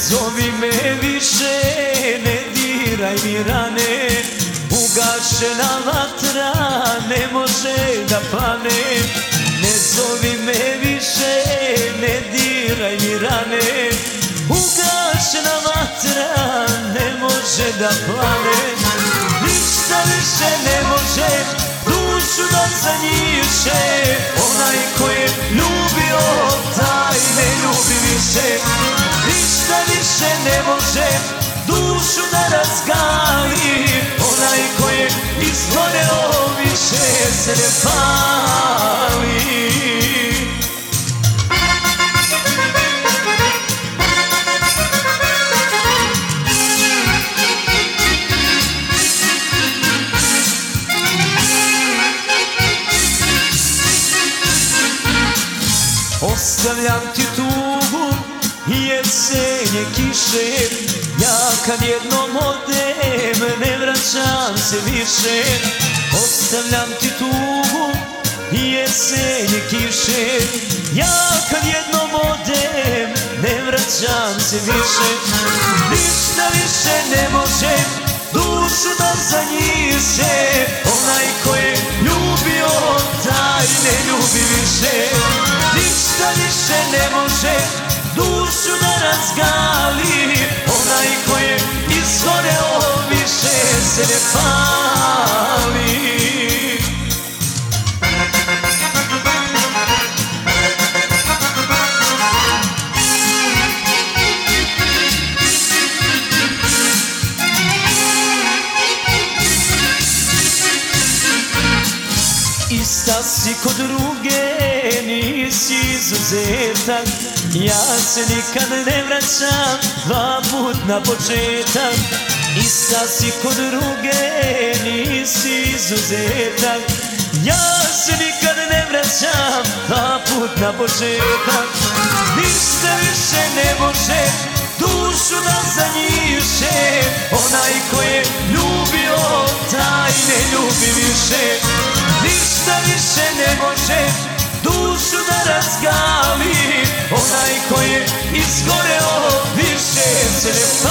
zovi me više, ne diraj mi rane. Ugašena vatra ne može da pane Ne zovi me više, ne diraj mi rane. Ugašena vatra ne može da plane. Ništa više ne može dušu da zanjiše Onaj ko je ljubio, taj ne ljubi više Ništa više ne može dušu da razgali. Onaj ko je izgoreo više se ne pali. Ostavljam ti i jesenje kiše Ja kad jednom odem ne vraćam se više. Ostavljam ti tugu jesenje kiše Ja kad jednom odem ne vraćam se više. Ništa više ne može dušu da zanjiše Onaj ko je ljubio taj ne ljubi više. Ništa razgali Onaj ko je izgoreo više se ne pali. Ista si kod druge, izuzetak Ja se nikad ne vraćam, dva put na početak. Ista si kod druge, nisi izuzetak. Ja se nikad ne vraćam, dva put na početak. Ništa više ne može dušu da zanjiše. Onaj ko je ljubio, taj ne ljubi više. Ništa više ne može dušu da razgali Onaj ko je izgoreo više se ne